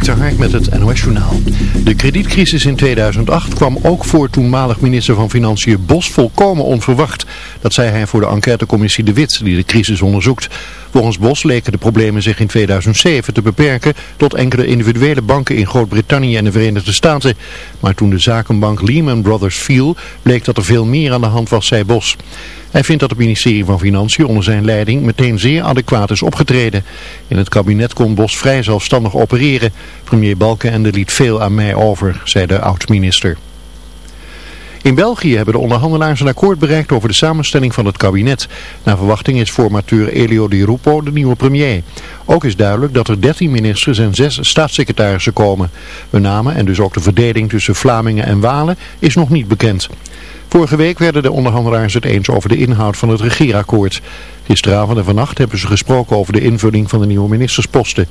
Dik Hark met het NOS Journaal. De kredietcrisis in 2008 kwam ook voor toenmalig minister van Financiën Bos volkomen onverwacht. Dat zei hij voor de enquêtecommissie De Wit die de crisis onderzoekt. Volgens Bos leken de problemen zich in 2007 te beperken tot enkele individuele banken in Groot-Brittannië en de Verenigde Staten. Maar toen de zakenbank Lehman Brothers viel, bleek dat er veel meer aan de hand was, zei Bos. Hij vindt dat het ministerie van Financiën onder zijn leiding meteen zeer adequaat is opgetreden. In het kabinet kon Bos vrij zelfstandig opereren. Premier Balkenende liet veel aan mij over, zei de oud-minister. In België hebben de onderhandelaars een akkoord bereikt over de samenstelling van het kabinet. Naar verwachting is formateur Elio Di Rupo de nieuwe premier. Ook is duidelijk dat er 13 ministers en 6 staatssecretarissen komen. De namen en dus ook de verdeling tussen Vlamingen en Walen is nog niet bekend. Vorige week werden de onderhandelaars het eens over de inhoud van het regeerakkoord. Gisteravond en vannacht hebben ze gesproken over de invulling van de nieuwe ministersposten.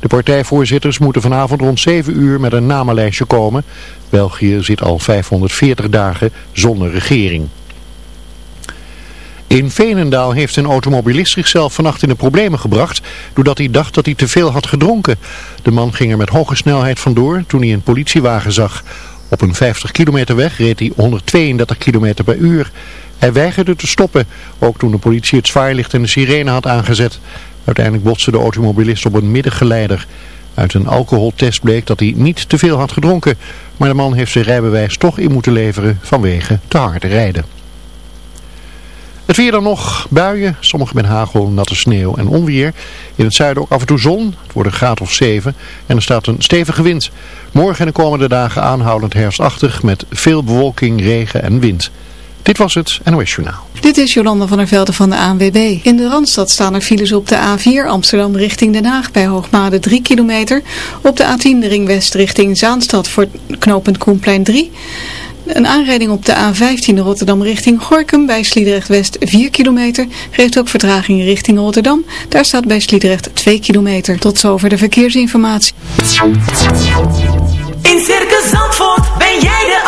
De partijvoorzitters moeten vanavond rond 7 uur met een namenlijstje komen. België zit al 540 dagen zonder regering. In Veenendaal heeft een automobilist zichzelf vannacht in de problemen gebracht doordat hij dacht dat hij te veel had gedronken. De man ging er met hoge snelheid vandoor toen hij een politiewagen zag. Op een 50 kilometer weg reed hij 132 kilometer per uur. Hij weigerde te stoppen, ook toen de politie het zwaarlicht en de sirene had aangezet. Uiteindelijk botste de automobilist op een middengeleider. Uit een alcoholtest bleek dat hij niet te veel had gedronken. Maar de man heeft zijn rijbewijs toch in moeten leveren vanwege te hard rijden. Het weer dan nog, buien, sommige met hagel, natte sneeuw en onweer. In het zuiden ook af en toe zon, het wordt een graad of 7 en er staat een stevige wind. Morgen en de komende dagen aanhoudend herfstachtig met veel bewolking, regen en wind. Dit was het NOS Journaal. Dit is Jolanda van der Velde van de ANWB. In de Randstad staan er files op de A4 Amsterdam richting Den Haag bij Hoogmade 3 kilometer. Op de A10 de ring west richting Zaanstad voor knooppunt Koenplein 3. Een aanrijding op de A15 Rotterdam richting Gorkum bij Sliedrecht West 4 kilometer. Geeft ook vertraging richting Rotterdam. Daar staat bij Sliedrecht 2 kilometer. Tot zover de verkeersinformatie. In Circus Zandvoort ben jij de.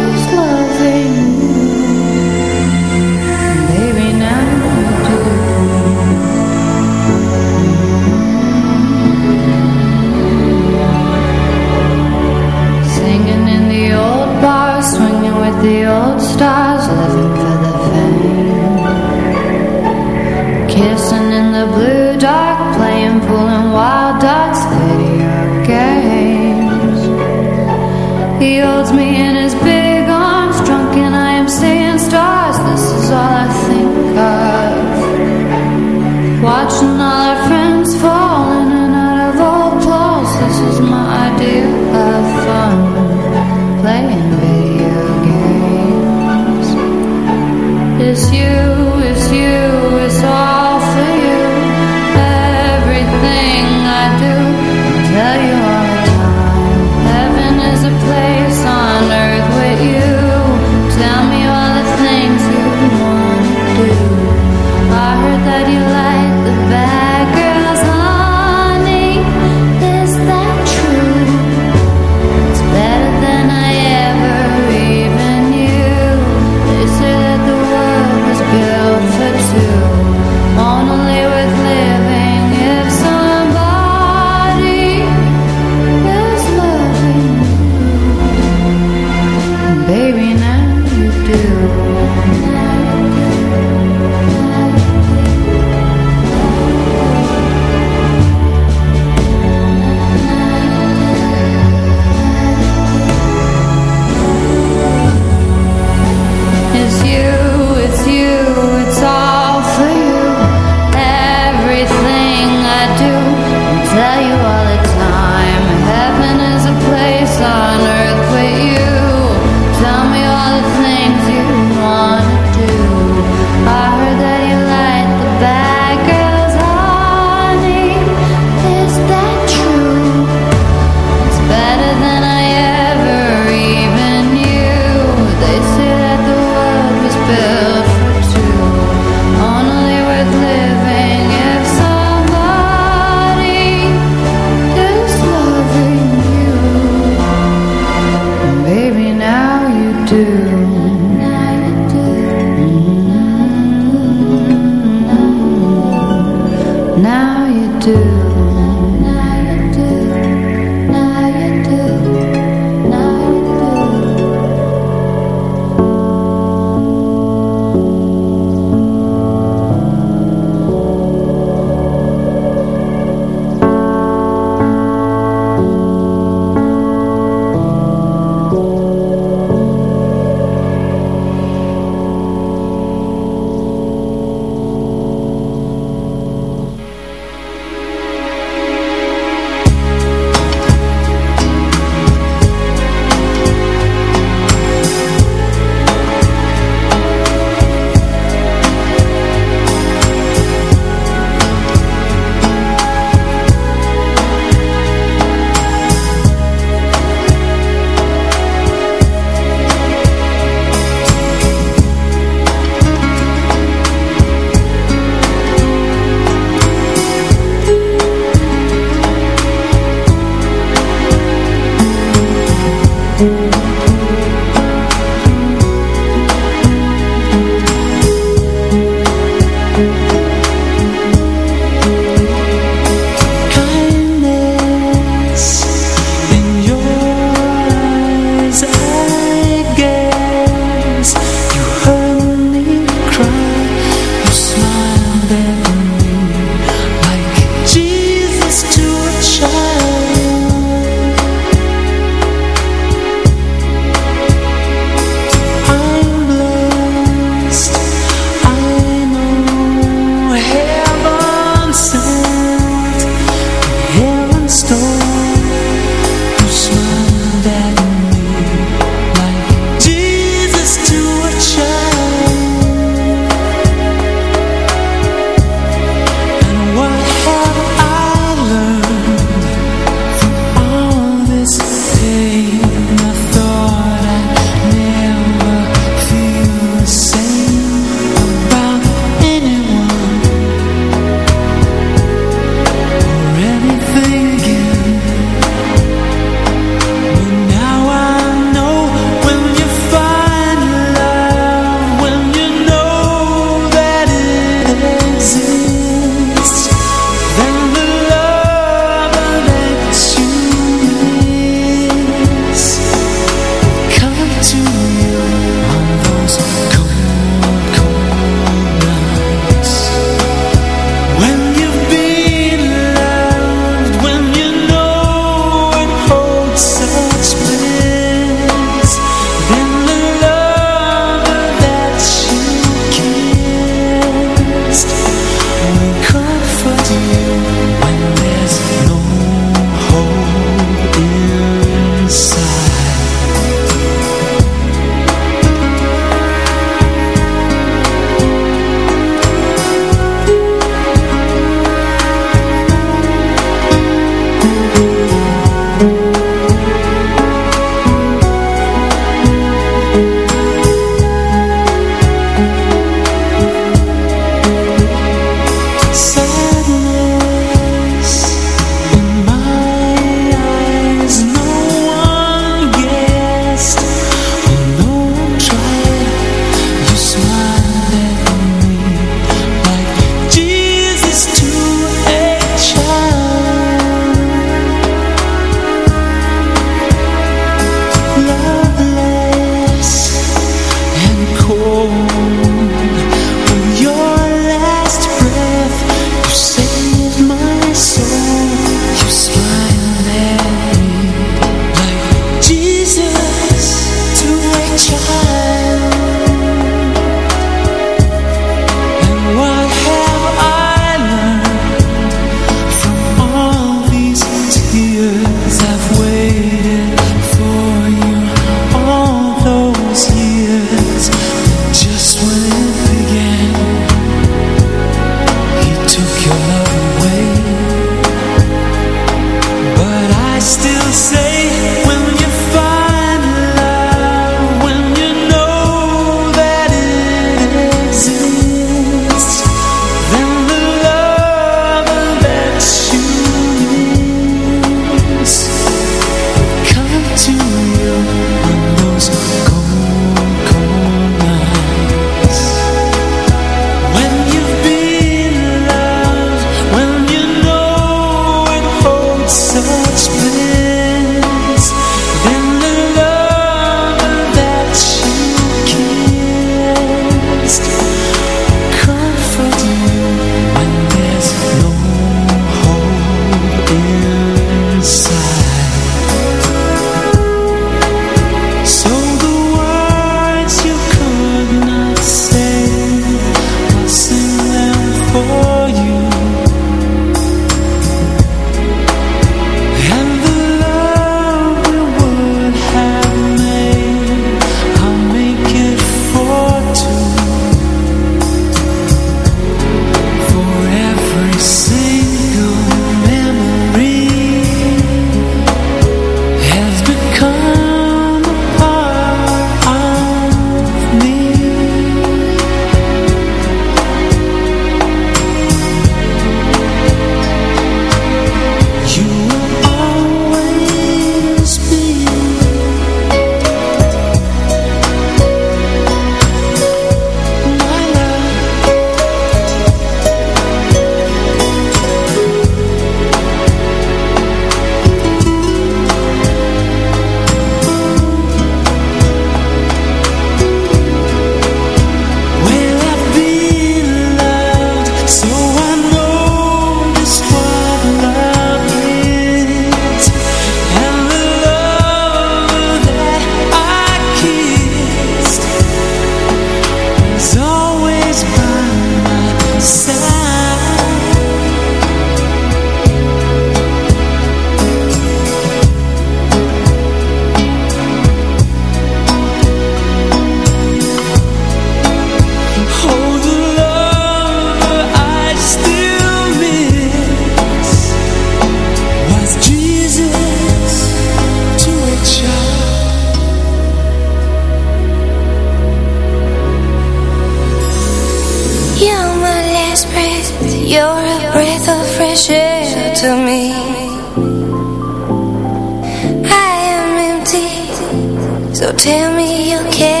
So tell me you care.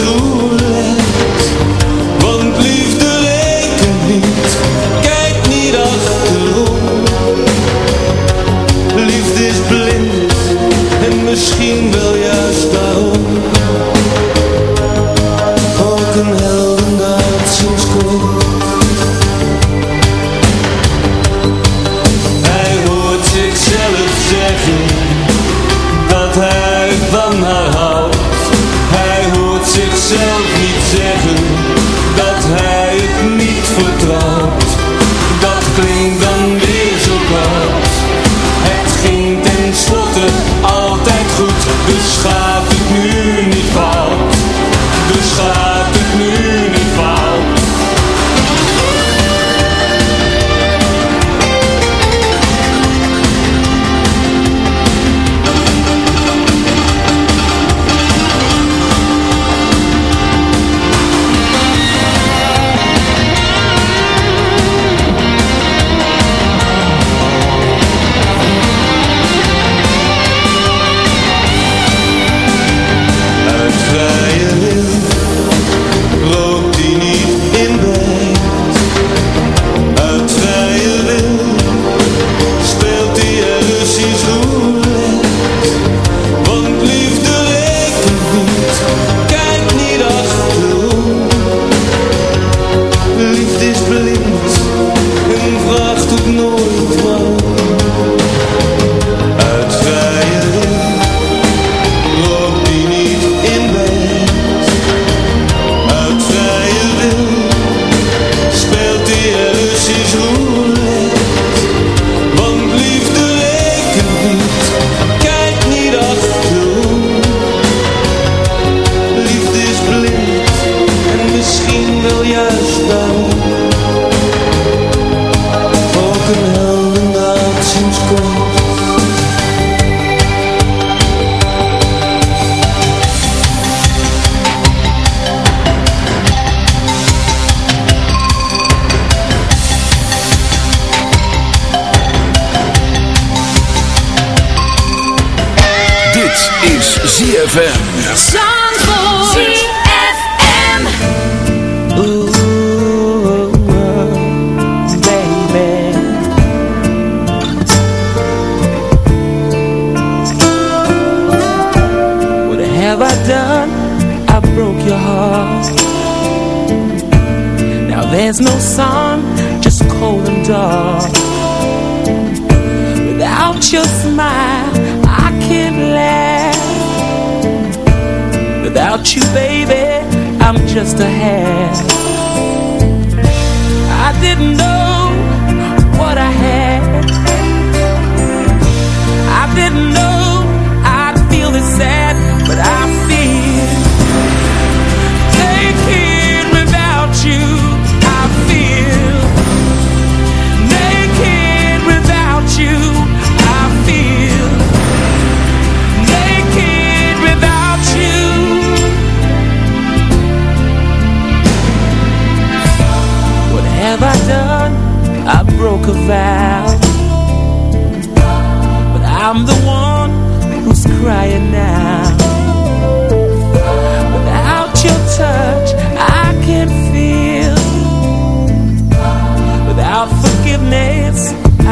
to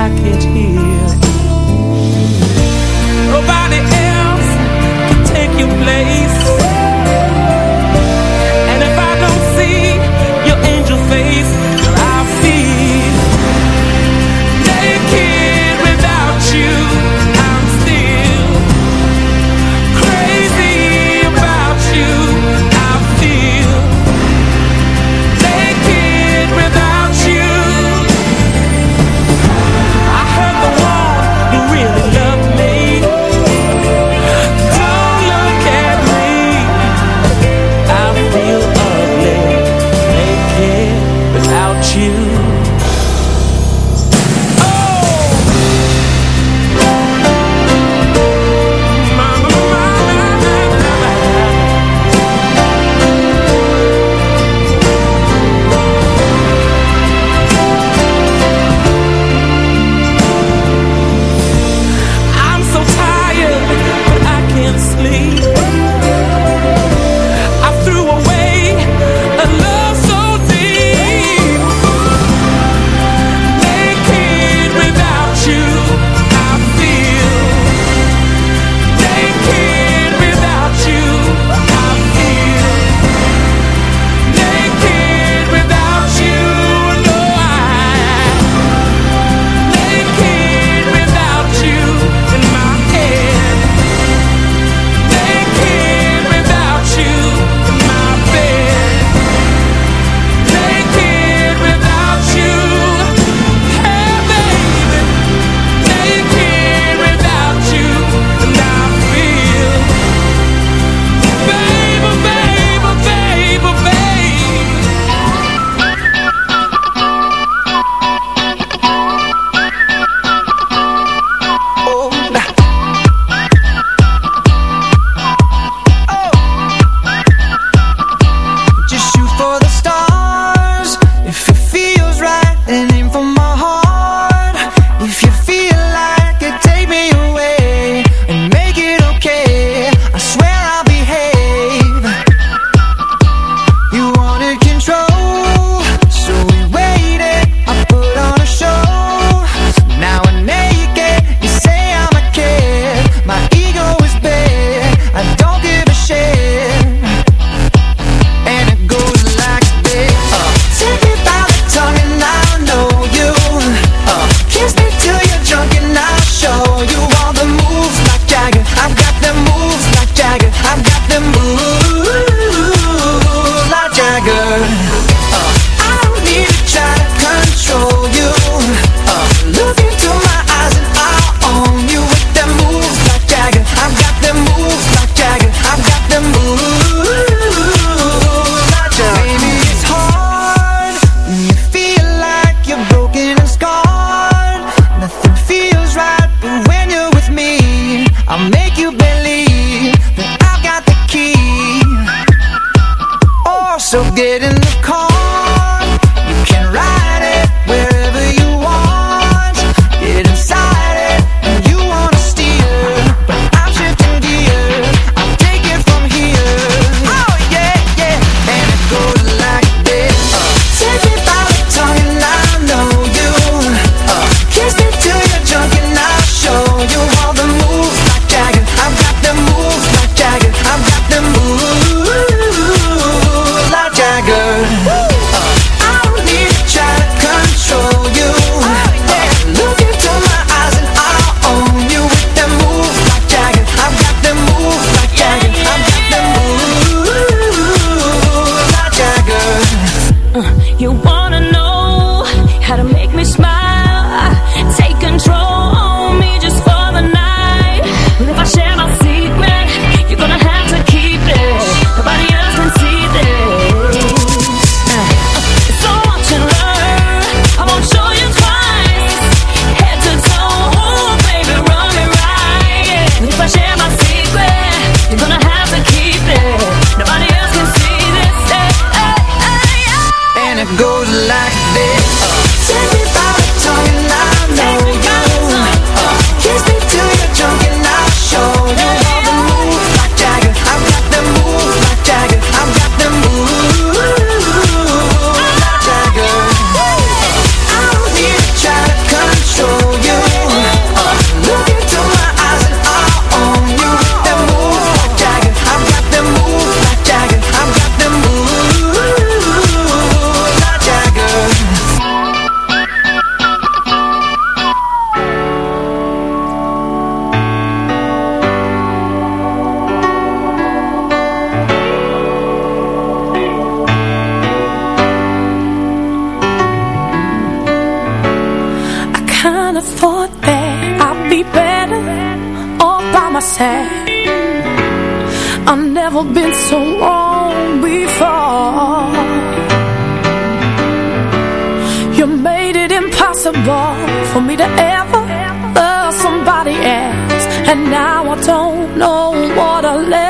package. me to ever love somebody else. And now I don't know what I left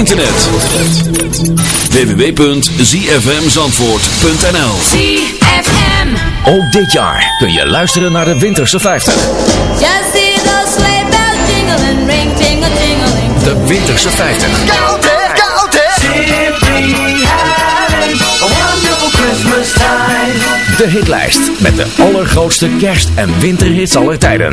internet. www.zfmzandvoort.nl ZFM Ook dit jaar kun je luisteren naar de Winterse 50. Just see those sleigh bells jingling, ring tingle tingling. De Winterse 50. Koud hè, koud hè. Simply having a wonderful Christmas time. De hitlijst met de allergrootste kerst- en winterhits aller tijden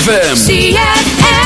ZFM. ZFM.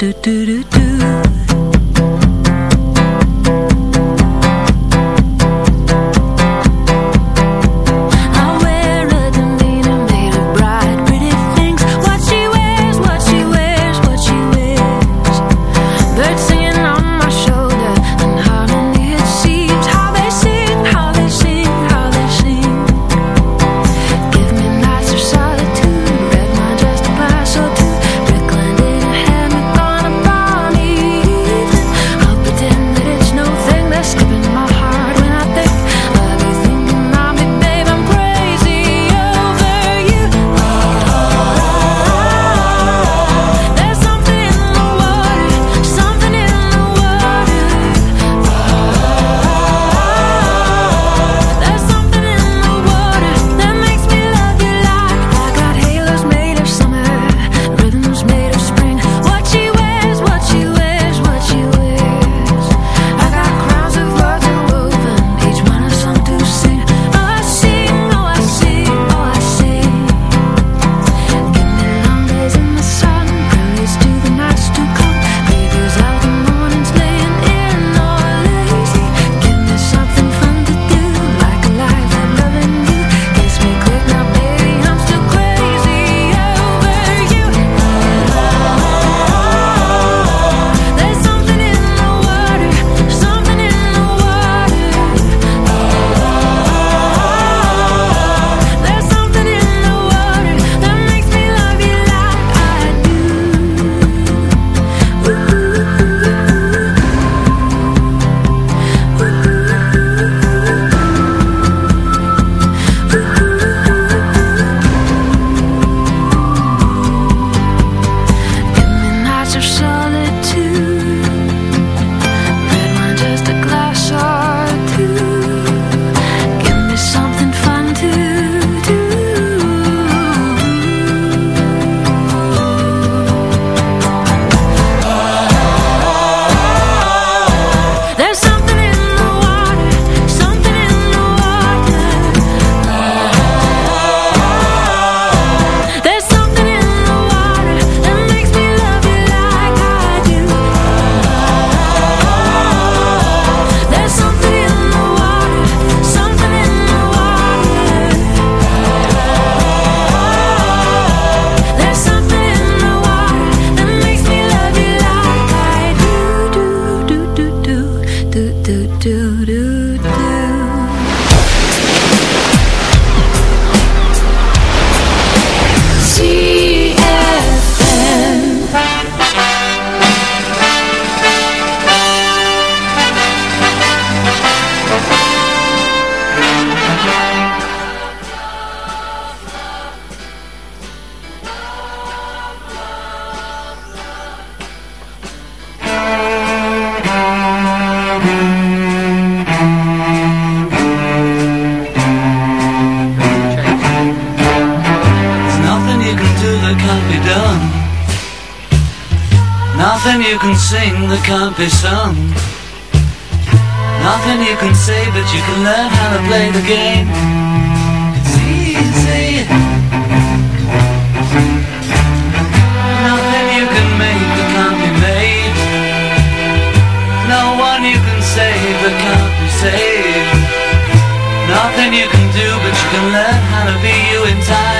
Do do do do play the game. It's easy. Nothing you can make that can't be made. No one you can save that can't be saved. Nothing you can do, but you can learn how to be you in time.